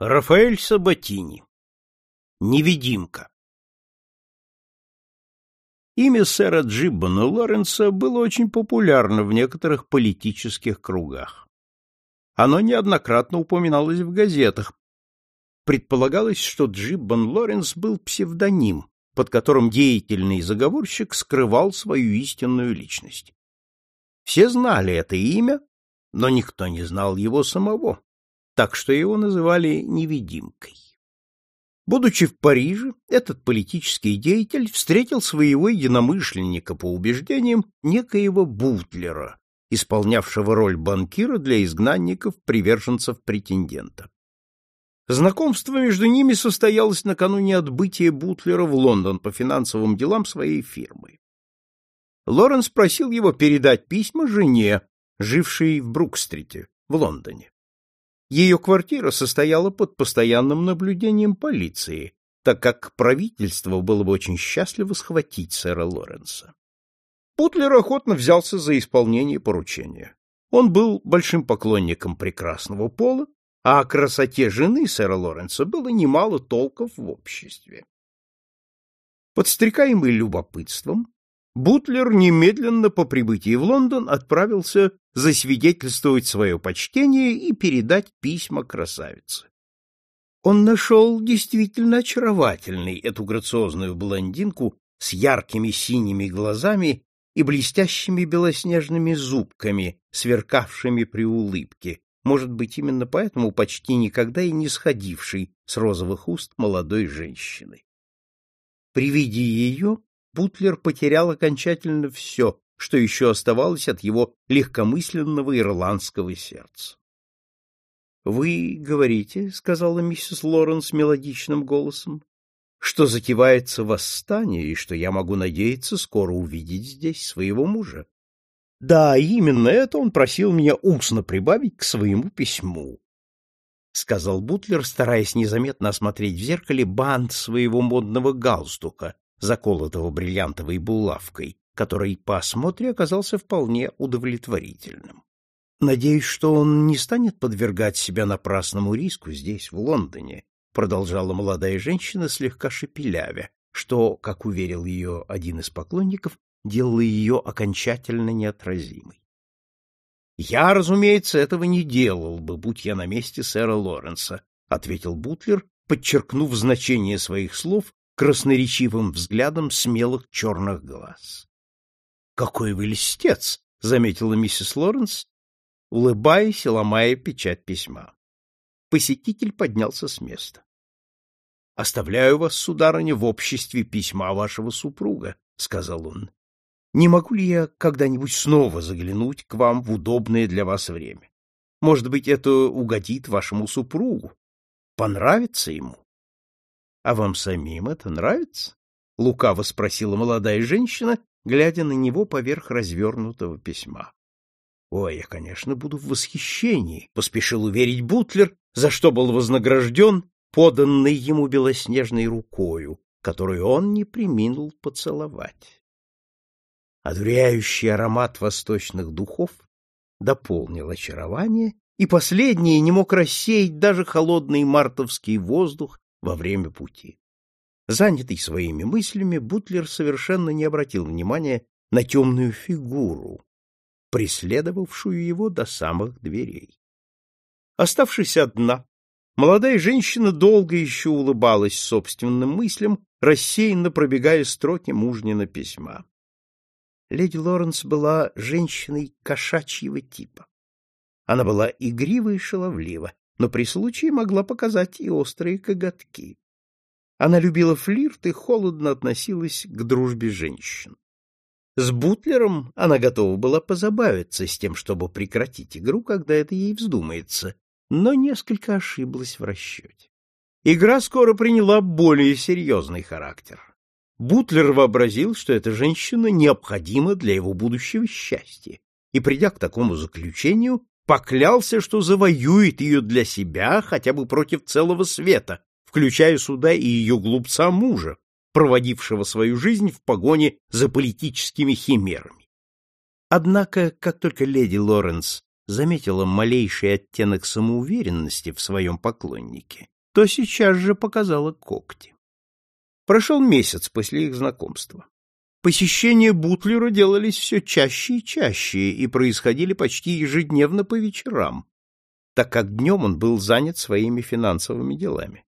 Рафаэль Сабатини. Невидимка. Имя сэра Джиббона Лоренса было очень популярно в некоторых политических кругах. Оно неоднократно упоминалось в газетах. Предполагалось, что Джиббон Лоренс был псевдоним, под которым деятельный заговорщик скрывал свою истинную личность. Все знали это имя, но никто не знал его самого так что его называли невидимкой. Будучи в Париже, этот политический деятель встретил своего единомышленника по убеждениям некоего Бутлера, исполнявшего роль банкира для изгнанников, приверженцев претендента. Знакомство между ними состоялось накануне отбытия Бутлера в Лондон по финансовым делам своей фирмы. Лоренс просил его передать письма жене, жившей в Брукстрите, в Лондоне. Ее квартира состояла под постоянным наблюдением полиции, так как правительство было бы очень счастливо схватить сэра Лоренса. Путлер охотно взялся за исполнение поручения. Он был большим поклонником прекрасного пола, а о красоте жены сэра Лоренса было немало толков в обществе. Подстрекаемый любопытством, Бутлер немедленно по прибытии в Лондон отправился засвидетельствовать свое почтение и передать письма красавице. Он нашел действительно очаровательной эту грациозную блондинку с яркими синими глазами и блестящими белоснежными зубками, сверкавшими при улыбке, может быть, именно поэтому почти никогда и не сходившей с розовых уст молодой женщины. При виде ее Бутлер потерял окончательно все, что еще оставалось от его легкомысленного ирландского сердца. — Вы говорите, — сказала миссис Лоренс мелодичным голосом, — что затевается восстание и что я могу надеяться скоро увидеть здесь своего мужа. — Да, именно это он просил меня устно прибавить к своему письму, — сказал Бутлер, стараясь незаметно осмотреть в зеркале бант своего модного галстука, заколотого бриллиантовой булавкой, который по осмотре оказался вполне удовлетворительным. Надеюсь, что он не станет подвергать себя напрасному риску здесь, в Лондоне, продолжала молодая женщина, слегка шепелявя, что, как уверил ее один из поклонников, делало ее окончательно неотразимой. Я, разумеется, этого не делал бы, будь я на месте сэра Лоренса, ответил Бутлер, подчеркнув значение своих слов красноречивым взглядом смелых черных глаз. — Какой вы льстец! — заметила миссис Лоренс, улыбаясь и ломая печать письма. Посетитель поднялся с места. — Оставляю вас, сударыня, в обществе письма вашего супруга, — сказал он. — Не могу ли я когда-нибудь снова заглянуть к вам в удобное для вас время? Может быть, это угодит вашему супругу, понравится ему? А вам самим это нравится? — лукаво спросила молодая женщина, глядя на него поверх развернутого письма. — Ой, я, конечно, буду в восхищении, — поспешил уверить Бутлер, за что был вознагражден поданной ему белоснежной рукою, которую он не приминул поцеловать. Одуряющий аромат восточных духов дополнил очарование, и последнее не мог рассеять даже холодный мартовский воздух во время пути. Занятый своими мыслями, Бутлер совершенно не обратил внимания на темную фигуру, преследовавшую его до самых дверей. Оставшись одна, молодая женщина долго еще улыбалась собственным мыслям, рассеянно пробегая строки мужнина письма. Леди Лоренс была женщиной кошачьего типа. Она была игрива и шаловлива, но при случае могла показать и острые коготки. Она любила флирт и холодно относилась к дружбе женщин. С Бутлером она готова была позабавиться с тем, чтобы прекратить игру, когда это ей вздумается, но несколько ошиблась в расчете. Игра скоро приняла более серьезный характер. Бутлер вообразил, что эта женщина необходима для его будущего счастья, и, придя к такому заключению, поклялся, что завоюет ее для себя хотя бы против целого света, включая сюда и ее глупца мужа, проводившего свою жизнь в погоне за политическими химерами. Однако, как только леди Лоренс заметила малейший оттенок самоуверенности в своем поклоннике, то сейчас же показала когти. Прошел месяц после их знакомства. Посещения Бутлера делались все чаще и чаще и происходили почти ежедневно по вечерам, так как днем он был занят своими финансовыми делами.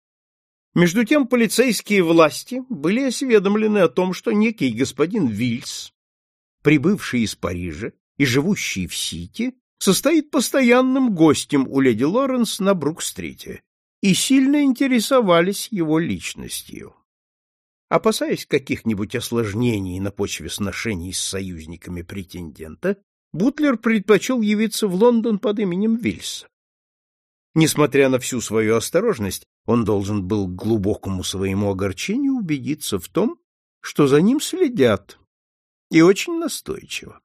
Между тем полицейские власти были осведомлены о том, что некий господин Вильс, прибывший из Парижа и живущий в Сити, состоит постоянным гостем у леди Лоренс на Брук-стрите и сильно интересовались его личностью. Опасаясь каких-нибудь осложнений на почве сношений с союзниками претендента, Бутлер предпочел явиться в Лондон под именем Вильса. Несмотря на всю свою осторожность, он должен был к глубокому своему огорчению убедиться в том, что за ним следят, и очень настойчиво.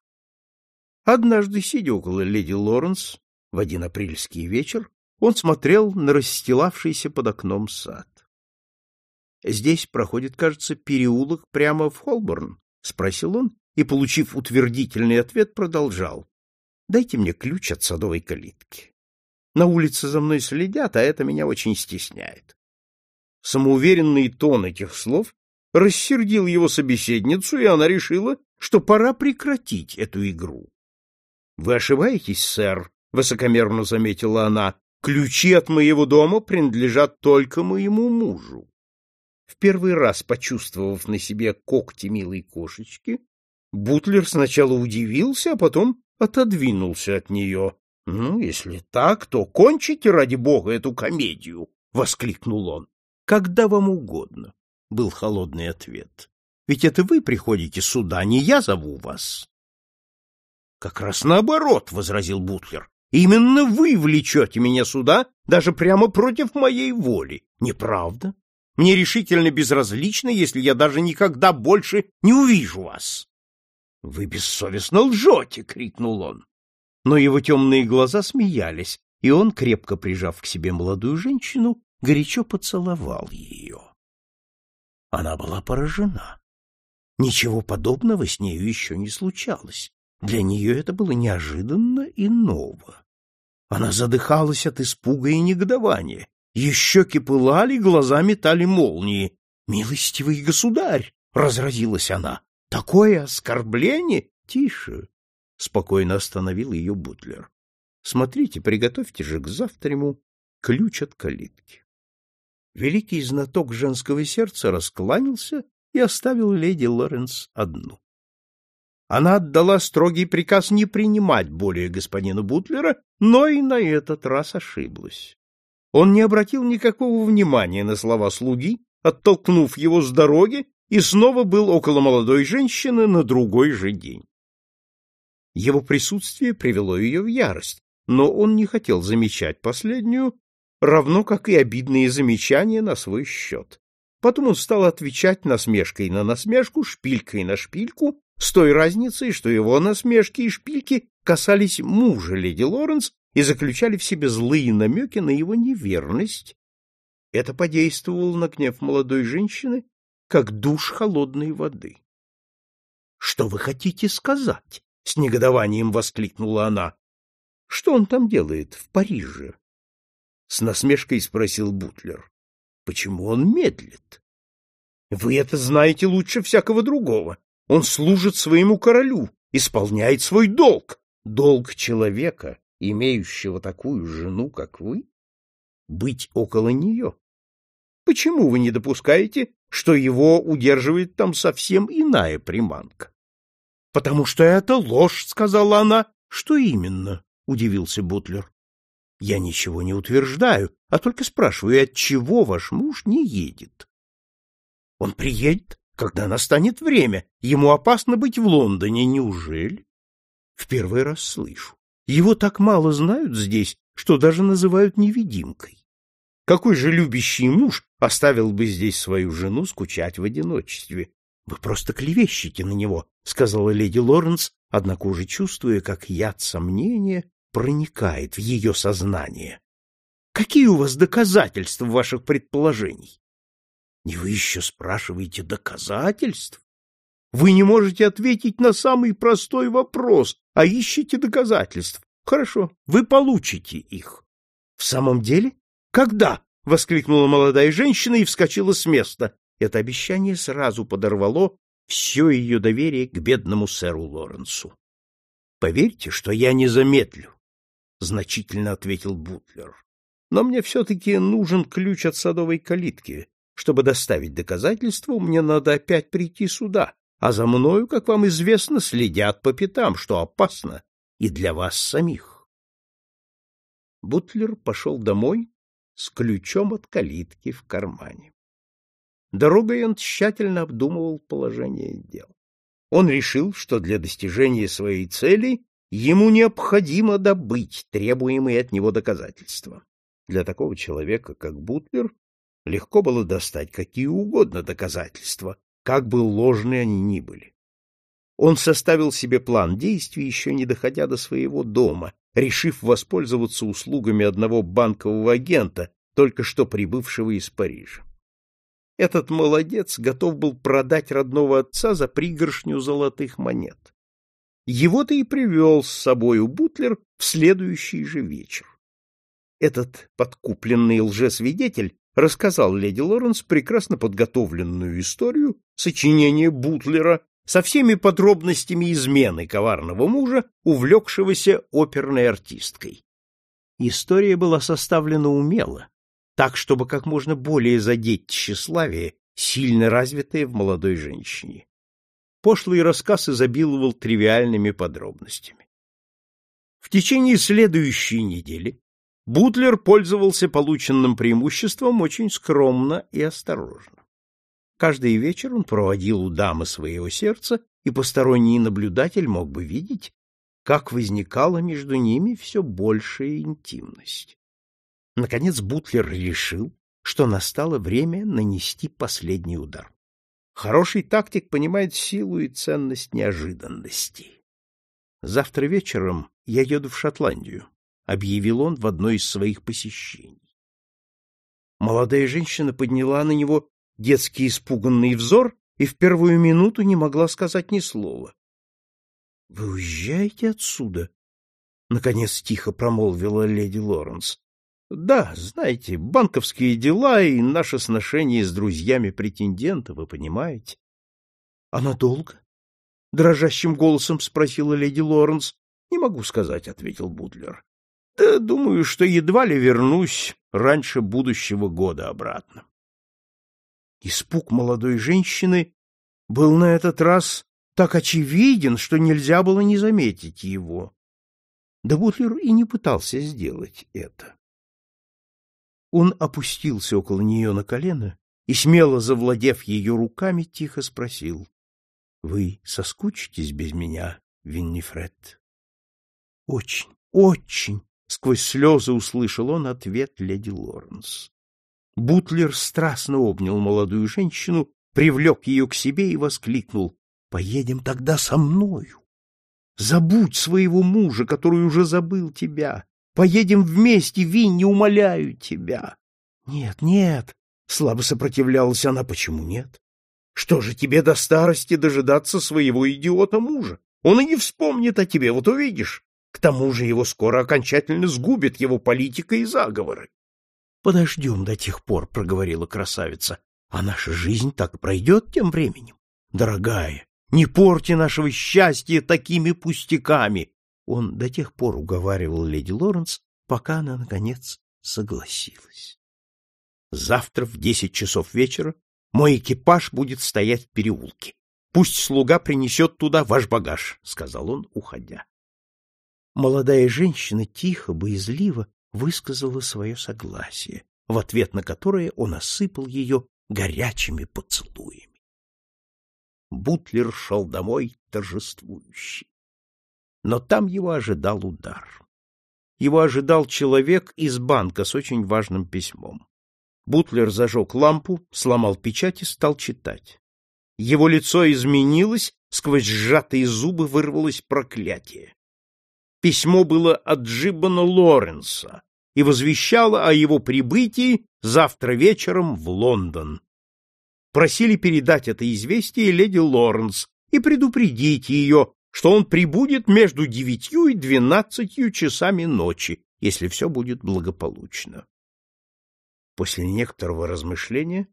Однажды, сидя около леди Лоренс в один апрельский вечер, он смотрел на расстилавшийся под окном сад. Здесь проходит, кажется, переулок прямо в Холборн, спросил он и, получив утвердительный ответ, продолжал: Дайте мне ключ от садовой калитки. На улице за мной следят, а это меня очень стесняет. Самоуверенный тон этих слов рассердил его собеседницу, и она решила, что пора прекратить эту игру. — Вы ошибаетесь, сэр, — высокомерно заметила она. — Ключи от моего дома принадлежат только моему мужу. В первый раз почувствовав на себе когти милой кошечки, Бутлер сначала удивился, а потом отодвинулся от нее. — Ну, если так, то кончите, ради бога, эту комедию! — воскликнул он. — Когда вам угодно, — был холодный ответ. — Ведь это вы приходите сюда, не я зову вас. — Как раз наоборот, — возразил Бутлер. — Именно вы влечете меня сюда, даже прямо против моей воли. Неправда? Мне решительно безразлично, если я даже никогда больше не увижу вас. — Вы бессовестно лжете! — крикнул он. Но его темные глаза смеялись, и он, крепко прижав к себе молодую женщину, горячо поцеловал ее. Она была поражена. Ничего подобного с нею еще не случалось. Для нее это было неожиданно и ново. Она задыхалась от испуга и негодования. Ее щеки пылали, глаза метали молнии. «Милостивый государь!» — разразилась она. «Такое оскорбление!» «Тише!» — спокойно остановил ее Бутлер. «Смотрите, приготовьте же к завтраму ключ от калитки». Великий знаток женского сердца раскланялся и оставил леди Лоренс одну. Она отдала строгий приказ не принимать более господина Бутлера, но и на этот раз ошиблась. Он не обратил никакого внимания на слова слуги, оттолкнув его с дороги, и снова был около молодой женщины на другой же день. Его присутствие привело ее в ярость, но он не хотел замечать последнюю, равно как и обидные замечания на свой счет. Потом он стал отвечать насмешкой на насмешку, шпилькой на шпильку, с той разницей, что его насмешки и шпильки касались мужа леди Лоренс и заключали в себе злые намеки на его неверность, это подействовало на гнев молодой женщины, как душ холодной воды. — Что вы хотите сказать? — с негодованием воскликнула она. — Что он там делает в Париже? — с насмешкой спросил Бутлер. — Почему он медлит? — Вы это знаете лучше всякого другого. Он служит своему королю, исполняет свой долг. Долг человека имеющего такую жену, как вы, быть около нее? Почему вы не допускаете, что его удерживает там совсем иная приманка? — Потому что это ложь, — сказала она. — Что именно? — удивился Бутлер. — Я ничего не утверждаю, а только спрашиваю, от чего ваш муж не едет? — Он приедет, когда настанет время. Ему опасно быть в Лондоне, неужели? — В первый раз слышу. Его так мало знают здесь, что даже называют невидимкой. Какой же любящий муж оставил бы здесь свою жену скучать в одиночестве? Вы просто клевещете на него, сказала леди Лоренс, однако уже чувствуя, как яд сомнения проникает в ее сознание. Какие у вас доказательства ваших предположений? И вы еще спрашиваете доказательств? Вы не можете ответить на самый простой вопрос, а ищете доказательств. Хорошо, вы получите их. В самом деле? Когда? воскликнула молодая женщина и вскочила с места. Это обещание сразу подорвало все ее доверие к бедному сэру Лоренсу. Поверьте, что я не замедлю, значительно ответил Бутлер. Но мне все-таки нужен ключ от садовой калитки. Чтобы доставить доказательства, мне надо опять прийти сюда, а за мною, как вам известно, следят по пятам, что опасно и для вас самих. Бутлер пошел домой с ключом от калитки в кармане. Дорогой он тщательно обдумывал положение дел. Он решил, что для достижения своей цели ему необходимо добыть требуемые от него доказательства. Для такого человека, как Бутлер, легко было достать какие угодно доказательства, как бы ложны они ни были. Он составил себе план действий, еще не доходя до своего дома, решив воспользоваться услугами одного банкового агента, только что прибывшего из Парижа. Этот молодец готов был продать родного отца за пригоршню золотых монет. Его-то и привел с собою Бутлер в следующий же вечер. Этот подкупленный лжесвидетель рассказал леди Лоренс прекрасно подготовленную историю сочинения Бутлера со всеми подробностями измены коварного мужа, увлекшегося оперной артисткой. История была составлена умело, так, чтобы как можно более задеть тщеславие, сильно развитое в молодой женщине. Пошлый рассказ изобиловал тривиальными подробностями. В течение следующей недели Бутлер пользовался полученным преимуществом очень скромно и осторожно. Каждый вечер он проводил у дамы своего сердца, и посторонний наблюдатель мог бы видеть, как возникала между ними все большая интимность. Наконец Бутлер решил, что настало время нанести последний удар. Хороший тактик понимает силу и ценность неожиданности. Завтра вечером я еду в Шотландию, объявил он в одно из своих посещений. Молодая женщина подняла на него детский испуганный взор и в первую минуту не могла сказать ни слова. — Вы уезжаете отсюда? — наконец тихо промолвила леди Лоренс. — Да, знаете, банковские дела и наше сношение с друзьями претендента, вы понимаете. — А надолго? — дрожащим голосом спросила леди Лоренс. — Не могу сказать, — ответил Бутлер. — Да думаю, что едва ли вернусь раньше будущего года обратно. Испуг молодой женщины был на этот раз так очевиден, что нельзя было не заметить его. Да Бутлер и не пытался сделать это. Он опустился около нее на колено и, смело завладев ее руками, тихо спросил. — Вы соскучитесь без меня, Виннифред? — Очень, очень! — сквозь слезы услышал он ответ леди Лоренс. Бутлер страстно обнял молодую женщину, привлек ее к себе и воскликнул. — Поедем тогда со мною. Забудь своего мужа, который уже забыл тебя. Поедем вместе, Винни, умоляю тебя. — Нет, нет, — слабо сопротивлялась она. — Почему нет? Что же тебе до старости дожидаться своего идиота мужа? Он и не вспомнит о тебе, вот увидишь. К тому же его скоро окончательно сгубит его политика и заговоры. Подождем до тех пор, — проговорила красавица, — а наша жизнь так пройдет тем временем. Дорогая, не порти нашего счастья такими пустяками. Он до тех пор уговаривал леди Лоренс, пока она, наконец, согласилась. Завтра в десять часов вечера мой экипаж будет стоять в переулке. Пусть слуга принесет туда ваш багаж, — сказал он, уходя. Молодая женщина тихо, боязливо высказала свое согласие, в ответ на которое он осыпал ее горячими поцелуями. Бутлер шел домой торжествующий. Но там его ожидал удар. Его ожидал человек из банка с очень важным письмом. Бутлер зажег лампу, сломал печать и стал читать. Его лицо изменилось, сквозь сжатые зубы вырвалось проклятие. Письмо было от Джиббана Лоренса и возвещало о его прибытии завтра вечером в Лондон. Просили передать это известие леди Лоренс и предупредить ее, что он прибудет между девятью и двенадцатью часами ночи, если все будет благополучно. После некоторого размышления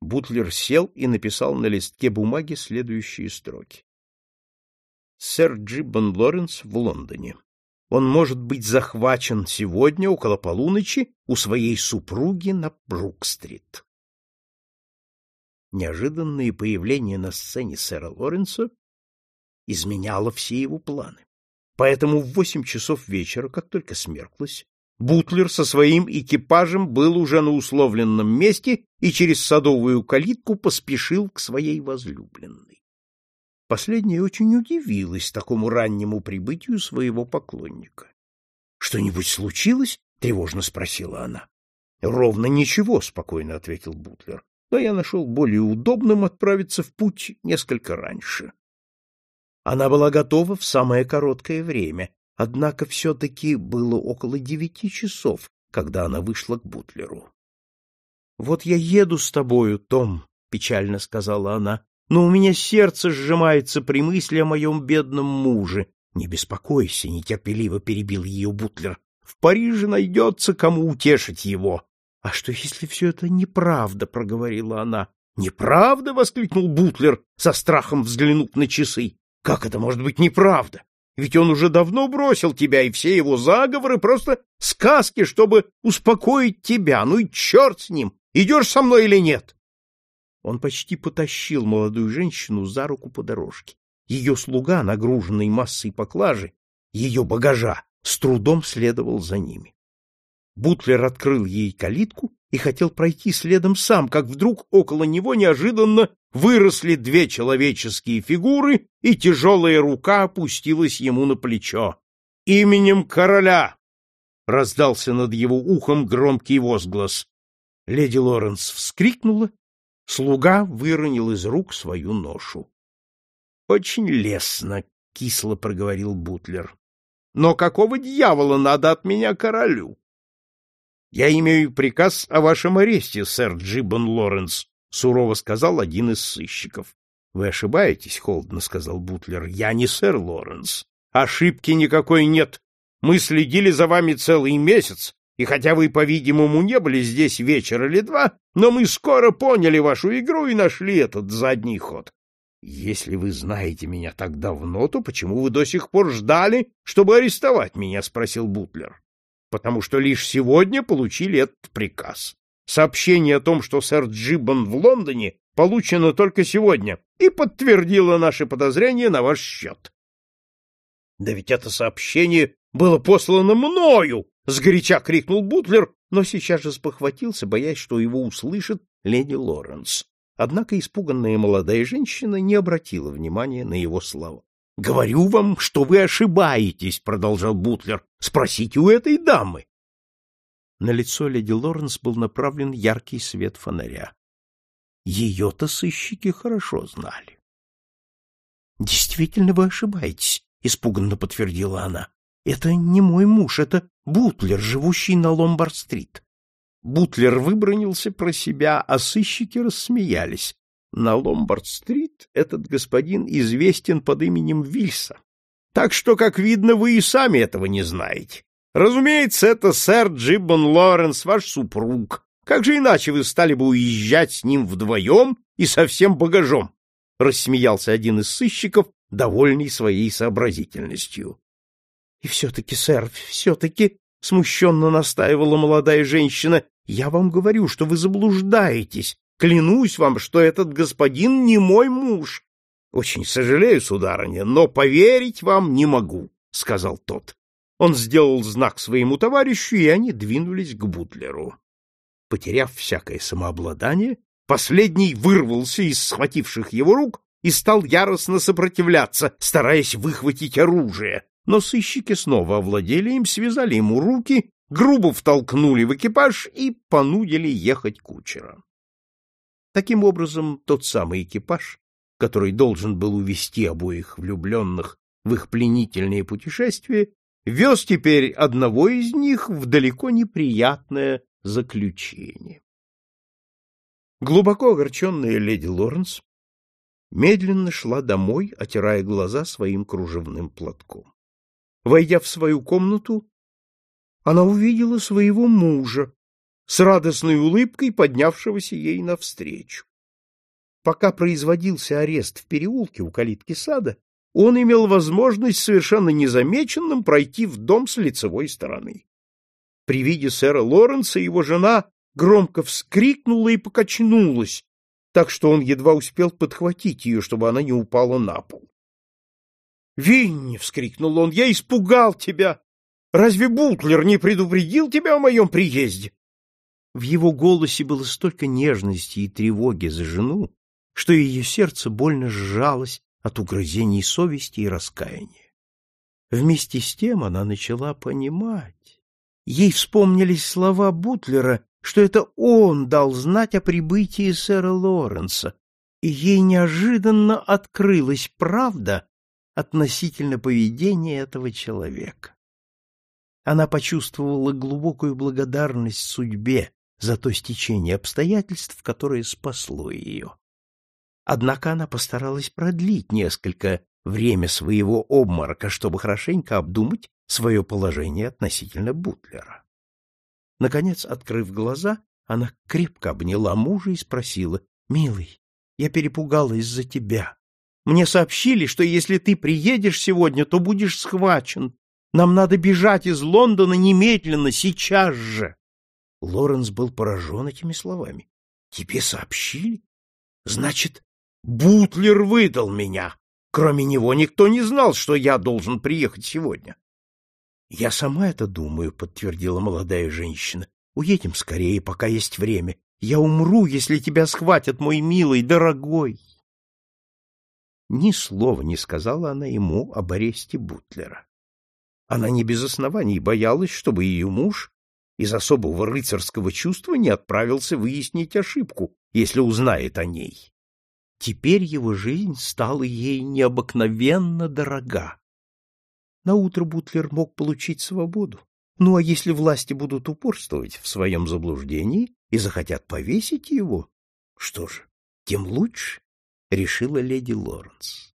Бутлер сел и написал на листке бумаги следующие строки. Сэр Джиббон Лоренс в Лондоне. Он может быть захвачен сегодня около полуночи у своей супруги на Брук-стрит. Неожиданное появление на сцене сэра Лоренса изменяло все его планы. Поэтому в восемь часов вечера, как только смерклось, Бутлер со своим экипажем был уже на условленном месте и через садовую калитку поспешил к своей возлюбленной. Последняя очень удивилась такому раннему прибытию своего поклонника. — Что-нибудь случилось? — тревожно спросила она. — Ровно ничего, — спокойно ответил Бутлер. — Но я нашел более удобным отправиться в путь несколько раньше. Она была готова в самое короткое время, Однако все-таки было около девяти часов, когда она вышла к Бутлеру. — Вот я еду с тобою, Том, — печально сказала она, — но у меня сердце сжимается при мысли о моем бедном муже. — Не беспокойся, — нетерпеливо перебил ее Бутлер. — В Париже найдется, кому утешить его. — А что, если все это неправда? — проговорила она. — Неправда? — воскликнул Бутлер, со страхом взглянув на часы. — Как это может быть неправда? Ведь он уже давно бросил тебя, и все его заговоры — просто сказки, чтобы успокоить тебя. Ну и черт с ним! Идешь со мной или нет? Он почти потащил молодую женщину за руку по дорожке. Ее слуга, нагруженный массой поклажи, ее багажа, с трудом следовал за ними. Бутлер открыл ей калитку и хотел пройти следом сам, как вдруг около него неожиданно выросли две человеческие фигуры, и тяжелая рука опустилась ему на плечо. «Именем короля!» — раздался над его ухом громкий возглас. Леди Лоренс вскрикнула, слуга выронил из рук свою ношу. — Очень лестно, — кисло проговорил Бутлер. — Но какого дьявола надо от меня королю? — Я имею приказ о вашем аресте, сэр Джиббон Лоренс, — сурово сказал один из сыщиков. — Вы ошибаетесь, — холодно сказал Бутлер. — Я не сэр Лоренс. Ошибки никакой нет. Мы следили за вами целый месяц, и хотя вы, по-видимому, не были здесь вечер или два, но мы скоро поняли вашу игру и нашли этот задний ход. Если вы знаете меня так давно, то почему вы до сих пор ждали, чтобы арестовать меня? — спросил Бутлер. — Потому что лишь сегодня получили этот приказ. Сообщение о том, что сэр Джиббон в Лондоне, получено только сегодня и подтвердило наши подозрения на ваш счет. — Да ведь это сообщение было послано мною! — сгоряча крикнул Бутлер, но сейчас же спохватился, боясь, что его услышит леди Лоренс. Однако испуганная молодая женщина не обратила внимания на его слова. — Говорю вам, что вы ошибаетесь, — продолжал Бутлер. — Спросите у этой дамы. На лицо леди Лоренс был направлен яркий свет фонаря. Ее-то сыщики хорошо знали. — Действительно, вы ошибаетесь, — испуганно подтвердила она. — Это не мой муж, это Бутлер, живущий на Ломбард-стрит. Бутлер выбронился про себя, а сыщики рассмеялись. На Ломбард-стрит этот господин известен под именем Вильса. Так что, как видно, вы и сами этого не знаете. Разумеется, это сэр Джиббон Лоренс, ваш супруг. Как же иначе вы стали бы уезжать с ним вдвоем и со всем багажом? Рассмеялся один из сыщиков, довольный своей сообразительностью. — И все-таки, сэр, все-таки, — смущенно настаивала молодая женщина, — я вам говорю, что вы заблуждаетесь. Клянусь вам, что этот господин не мой муж. — Очень сожалею, сударыня, но поверить вам не могу, — сказал тот. Он сделал знак своему товарищу, и они двинулись к Бутлеру. Потеряв всякое самообладание, последний вырвался из схвативших его рук и стал яростно сопротивляться, стараясь выхватить оружие. Но сыщики снова овладели им, связали ему руки, грубо втолкнули в экипаж и понудили ехать кучера. Таким образом, тот самый экипаж, который должен был увести обоих влюбленных в их пленительное путешествие, вез теперь одного из них в далеко неприятное заключение. Глубоко огорченная леди Лоренс медленно шла домой, отирая глаза своим кружевным платком. Войдя в свою комнату, она увидела своего мужа с радостной улыбкой, поднявшегося ей навстречу. Пока производился арест в переулке у калитки сада, он имел возможность совершенно незамеченным пройти в дом с лицевой стороны. При виде сэра Лоренса его жена громко вскрикнула и покачнулась, так что он едва успел подхватить ее, чтобы она не упала на пол. «Винни!» — вскрикнул он. «Я испугал тебя! Разве Бутлер не предупредил тебя о моем приезде?» В его голосе было столько нежности и тревоги за жену, что ее сердце больно сжалось от угрызений совести и раскаяния. Вместе с тем она начала понимать. Ей вспомнились слова Бутлера, что это он дал знать о прибытии сэра Лоренса, и ей неожиданно открылась правда относительно поведения этого человека. Она почувствовала глубокую благодарность судьбе за то стечение обстоятельств, которое спасло ее. Однако она постаралась продлить несколько время своего обморока, чтобы хорошенько обдумать свое положение относительно Бутлера. Наконец, открыв глаза, она крепко обняла мужа и спросила, «Милый, я перепугалась за тебя. Мне сообщили, что если ты приедешь сегодня, то будешь схвачен. Нам надо бежать из Лондона немедленно, сейчас же!» Лоренс был поражен этими словами. «Тебе сообщили? Значит, Бутлер выдал меня. Кроме него никто не знал, что я должен приехать сегодня. — Я сама это думаю, — подтвердила молодая женщина. — Уедем скорее, пока есть время. Я умру, если тебя схватят, мой милый, дорогой. Ни слова не сказала она ему об аресте Бутлера. Она не без оснований боялась, чтобы ее муж из особого рыцарского чувства не отправился выяснить ошибку, если узнает о ней. Теперь его жизнь стала ей необыкновенно дорога. Наутро Бутлер мог получить свободу. Ну а если власти будут упорствовать в своем заблуждении и захотят повесить его, что же, тем лучше, — решила леди Лоренс.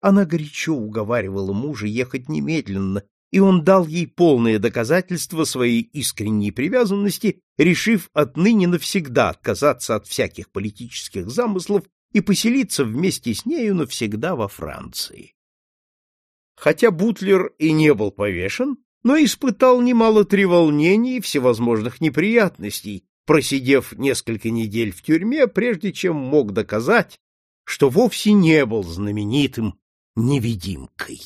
Она горячо уговаривала мужа ехать немедленно, и он дал ей полное доказательство своей искренней привязанности, решив отныне навсегда отказаться от всяких политических замыслов и поселиться вместе с нею навсегда во Франции. Хотя Бутлер и не был повешен, но испытал немало треволнений и всевозможных неприятностей, просидев несколько недель в тюрьме, прежде чем мог доказать, что вовсе не был знаменитым невидимкой.